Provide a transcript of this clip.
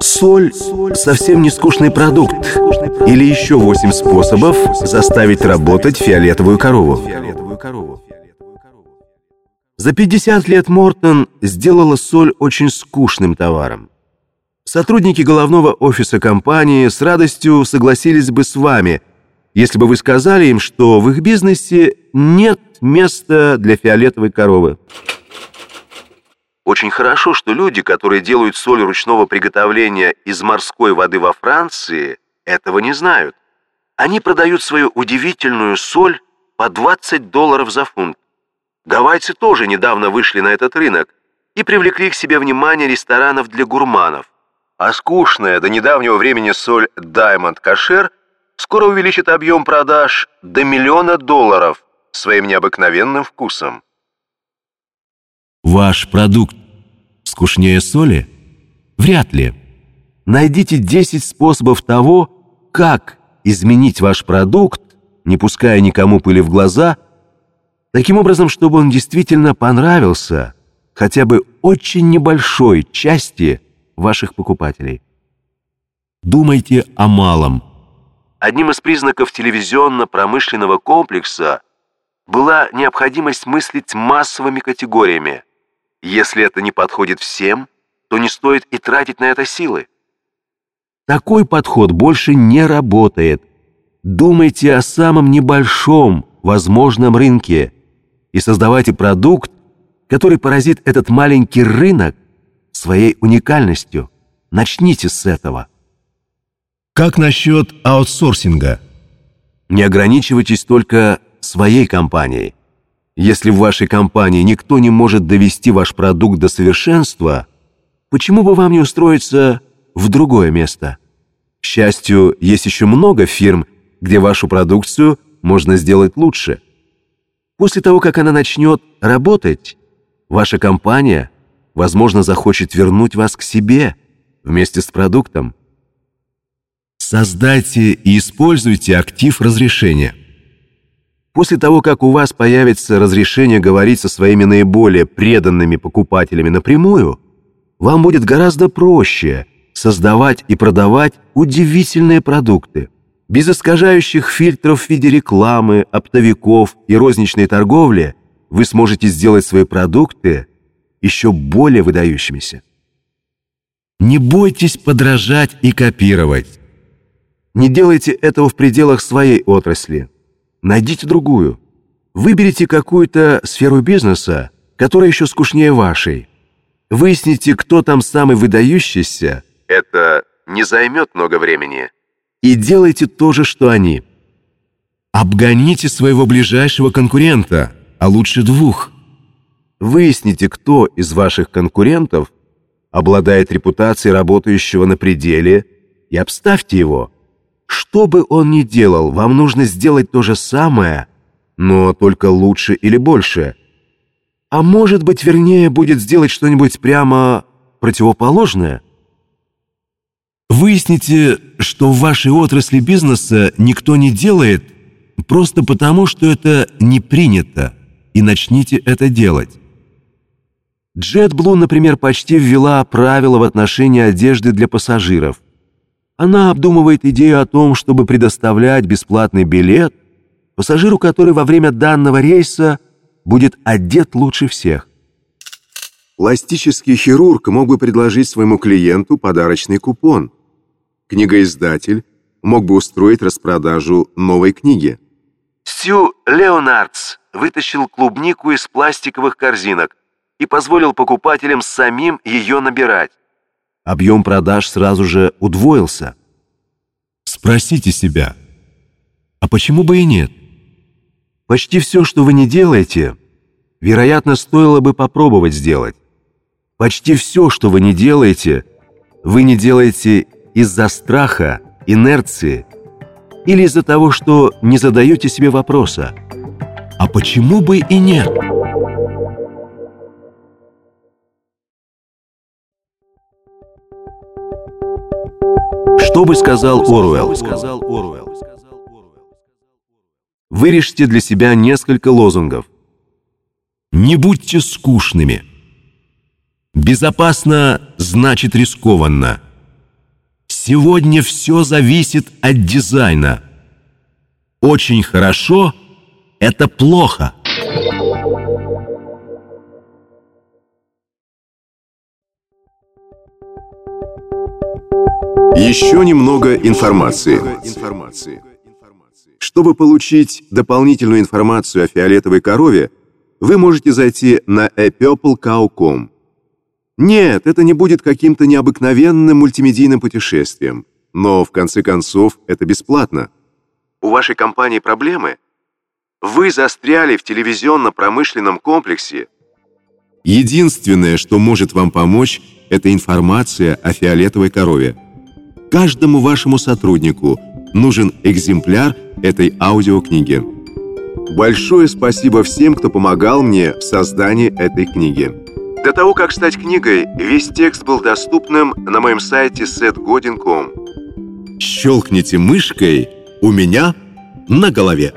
Соль – совсем не скучный продукт. Или еще восемь способов заставить работать фиолетовую корову. За 50 лет Мортон сделала соль очень скучным товаром. Сотрудники головного офиса компании с радостью согласились бы с вами, если бы вы сказали им, что в их бизнесе нет места для фиолетовой коровы. Очень хорошо, что люди, которые делают соль ручного приготовления из морской воды во Франции, этого не знают. Они продают свою удивительную соль по 20 долларов за фунт. Гавайцы тоже недавно вышли на этот рынок и привлекли к себе внимание ресторанов для гурманов. А скучная до недавнего времени соль Diamond Kasher скоро увеличит объем продаж до миллиона долларов своим необыкновенным вкусом. Ваш продукт скучнее соли? Вряд ли. Найдите 10 способов того, как изменить ваш продукт, не пуская никому пыли в глаза, таким образом, чтобы он действительно понравился хотя бы очень небольшой части ваших покупателей. Думайте о малом. Одним из признаков телевизионно-промышленного комплекса была необходимость мыслить массовыми категориями – если это не подходит всем, то не стоит и тратить на это силы. Такой подход больше не работает. Думайте о самом небольшом возможном рынке и создавайте продукт, который поразит этот маленький рынок своей уникальностью. Начните с этого. Как насчет аутсорсинга? Не ограничивайтесь только своей компанией. Если в вашей компании никто не может довести ваш продукт до совершенства, почему бы вам не устроиться в другое место? К счастью, есть еще много фирм, где вашу продукцию можно сделать лучше. После того, как она начнет работать, ваша компания, возможно, захочет вернуть вас к себе вместе с продуктом. Создайте и используйте актив разрешения. После того, как у вас появится разрешение говорить со своими наиболее преданными покупателями напрямую, вам будет гораздо проще создавать и продавать удивительные продукты. Без искажающих фильтров в виде рекламы, оптовиков и розничной торговли вы сможете сделать свои продукты еще более выдающимися. Не бойтесь подражать и копировать. Не делайте этого в пределах своей отрасли. Найдите другую. Выберите какую-то сферу бизнеса, которая еще скучнее вашей. Выясните, кто там самый выдающийся. Это не займет много времени. И делайте то же, что они. Обгоните своего ближайшего конкурента, а лучше двух. Выясните, кто из ваших конкурентов обладает репутацией работающего на пределе, и обставьте его – что бы он ни делал, вам нужно сделать то же самое, но только лучше или больше. А может быть, вернее, будет сделать что-нибудь прямо противоположное? Выясните, что в вашей отрасли бизнеса никто не делает просто потому, что это не принято, и начните это делать. JetBlue, например, почти ввела правила в отношении одежды для пассажиров – она обдумывает идею о том, чтобы предоставлять бесплатный билет пассажиру, который во время данного рейса будет одет лучше всех. Пластический хирург мог бы предложить своему клиенту подарочный купон. Книгоиздатель мог бы устроить распродажу новой книги. Сью Леонардс вытащил клубнику из пластиковых корзинок и позволил покупателям самим ее набирать объем продаж сразу же удвоился. Спросите себя, а почему бы и нет? Почти все, что вы не делаете, вероятно, стоило бы попробовать сделать. Почти все, что вы не делаете, вы не делаете из-за страха, инерции или из-за того, что не задаете себе вопроса, а почему бы и нет? Что бы сказал Оруэлл? Вырежьте для себя несколько лозунгов. Не будьте скучными. Безопасно значит рискованно. Сегодня все зависит от дизайна. Очень хорошо – это плохо. Еще немного информации. Чтобы получить дополнительную информацию о фиолетовой корове, вы можете зайти на apurplecow.com. Нет, это не будет каким-то необыкновенным мультимедийным путешествием, но в конце концов это бесплатно. У вашей компании проблемы? Вы застряли в телевизионно-промышленном комплексе. Единственное, что может вам помочь, это информация о фиолетовой корове. Каждому вашему сотруднику нужен экземпляр этой аудиокниги. Большое спасибо всем, кто помогал мне в создании этой книги. До того, как стать книгой, весь текст был доступным на моем сайте setgodin.com. Щелкните мышкой у меня на голове.